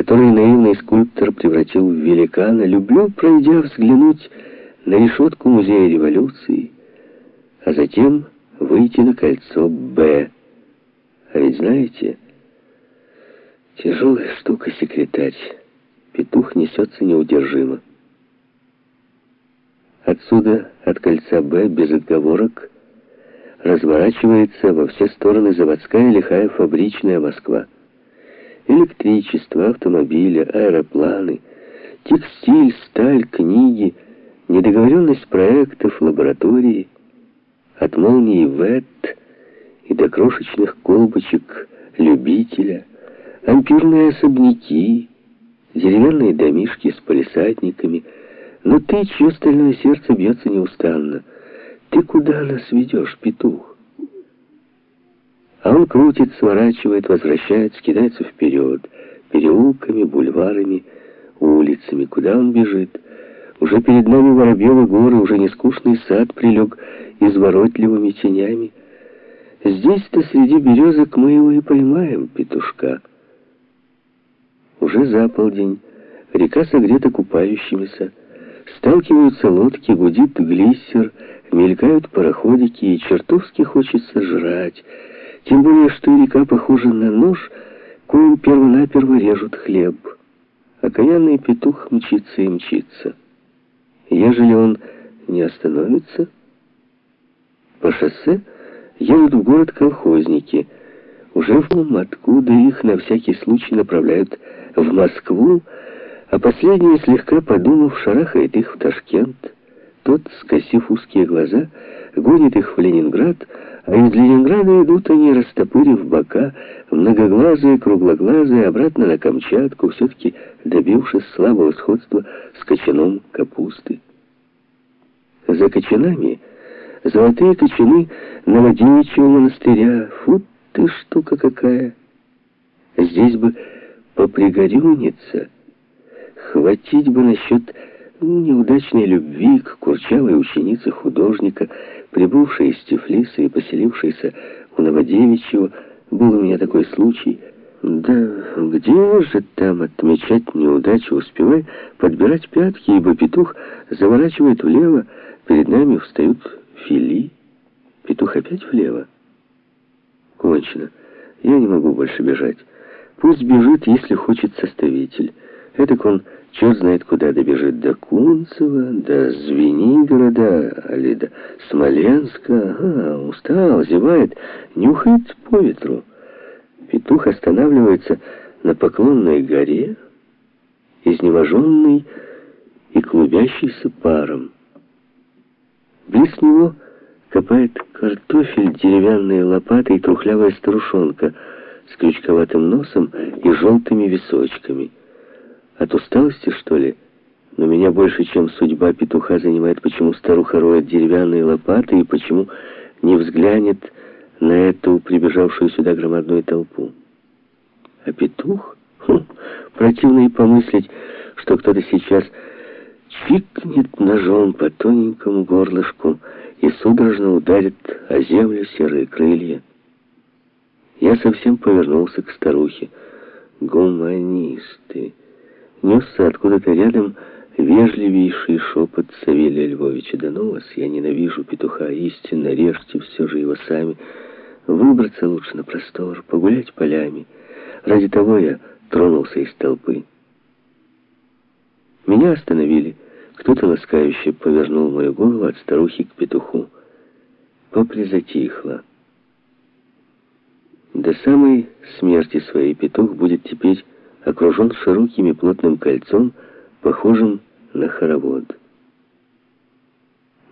который наивный скульптор превратил в великана, люблю, пройдя, взглянуть на решетку Музея революции, а затем выйти на кольцо «Б». А ведь знаете, тяжелая штука секретарь. Петух несется неудержимо. Отсюда, от кольца «Б», без отговорок, разворачивается во все стороны заводская лихая фабричная Москва. Электричество, автомобили, аэропланы, текстиль, сталь, книги, недоговоренность проектов, лаборатории, от молнии ВЭТ и до крошечных колбочек любителя, ампирные особняки, деревянные домишки с полисадниками, но ты, чье стальное сердце бьется неустанно, ты куда нас ведешь, петух? А он крутит, сворачивает, возвращается, кидается вперед, переулками, бульварами, улицами. Куда он бежит? Уже перед нами Воробьевы горы, уже нескучный сад прилег изворотливыми тенями. Здесь-то среди березок мы его и поймаем, петушка. Уже за полдень, река согрета купающимися, сталкиваются лодки, гудит глиссер, мелькают пароходики, и чертовски хочется жрать, тем более, что река похожа на нож, коим первонаперво режут хлеб. Окаянный петух мчится и мчится. Ежели он не остановится, по шоссе едут в город колхозники. Уже в откуда их на всякий случай направляют в Москву, а последний, слегка подумав, шарахает их в Ташкент. Тот, скосив узкие глаза, гонит их в Ленинград, а из Ленинграда идут они, растопырив бока, многоглазые, круглоглазые, обратно на Камчатку, все-таки добившись слабого сходства с кочаном капусты. За кочанами золотые кочаны Новодевичьего монастыря. Фу ты, штука какая! Здесь бы попригорюниться, хватить бы насчет неудачной любви к курчавой ученице художника, прибывшей из Тифлиса и поселившейся у Новодевичьего, был у меня такой случай. Да где же там отмечать неудачу, успевая подбирать пятки, ибо петух заворачивает влево, перед нами встают фили. Петух опять влево. Кончено. Я не могу больше бежать. Пусть бежит, если хочет составитель. Этак он черт знает куда добежит, до Кунцева, до Звенигорода, али до Смоленска. Ага, устал, зевает, нюхает по ветру. Петух останавливается на Поклонной горе, изнеможенный и клубящийся паром. Близ него копает картофель деревянной лопатой трухлявая старушонка с крючковатым носом и желтыми височками. От усталости, что ли? Но меня больше, чем судьба петуха, занимает, почему старуха роет деревянные лопаты и почему не взглянет на эту прибежавшую сюда громадную толпу. А петух? Хм, противно и помыслить, что кто-то сейчас чикнет ножом по тоненькому горлышку и судорожно ударит о землю серые крылья. Я совсем повернулся к старухе. Гуманисты несся откуда-то рядом вежливейший шепот Савелия Львовича. «Да ну вас, я ненавижу петуха, истинно, режьте все же его сами. Выбраться лучше на простор, погулять полями. Ради того я тронулся из толпы». Меня остановили. Кто-то ласкающе повернул мою голову от старухи к петуху. Попризатихло. До самой смерти своей петух будет теперь окружен широким и плотным кольцом, похожим на хоровод.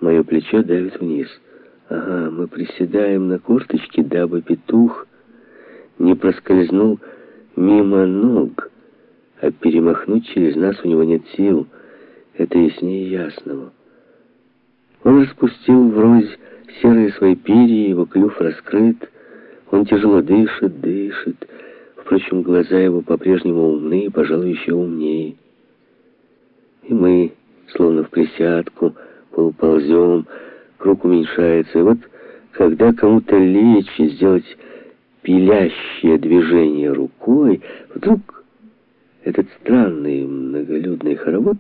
Мое плечо давит вниз. Ага, мы приседаем на корточке, дабы петух не проскользнул мимо ног, а перемахнуть через нас у него нет сил. Это яснее ясного. Он распустил врозь серые свои перья, его клюв раскрыт, он тяжело дышит, дышит, Впрочем, глаза его по-прежнему умны и, пожалуй, еще умнее. И мы, словно в присядку, полуползем, круг уменьшается. И вот, когда кому-то лечь и сделать пилящее движение рукой, вдруг этот странный многолюдный хоровод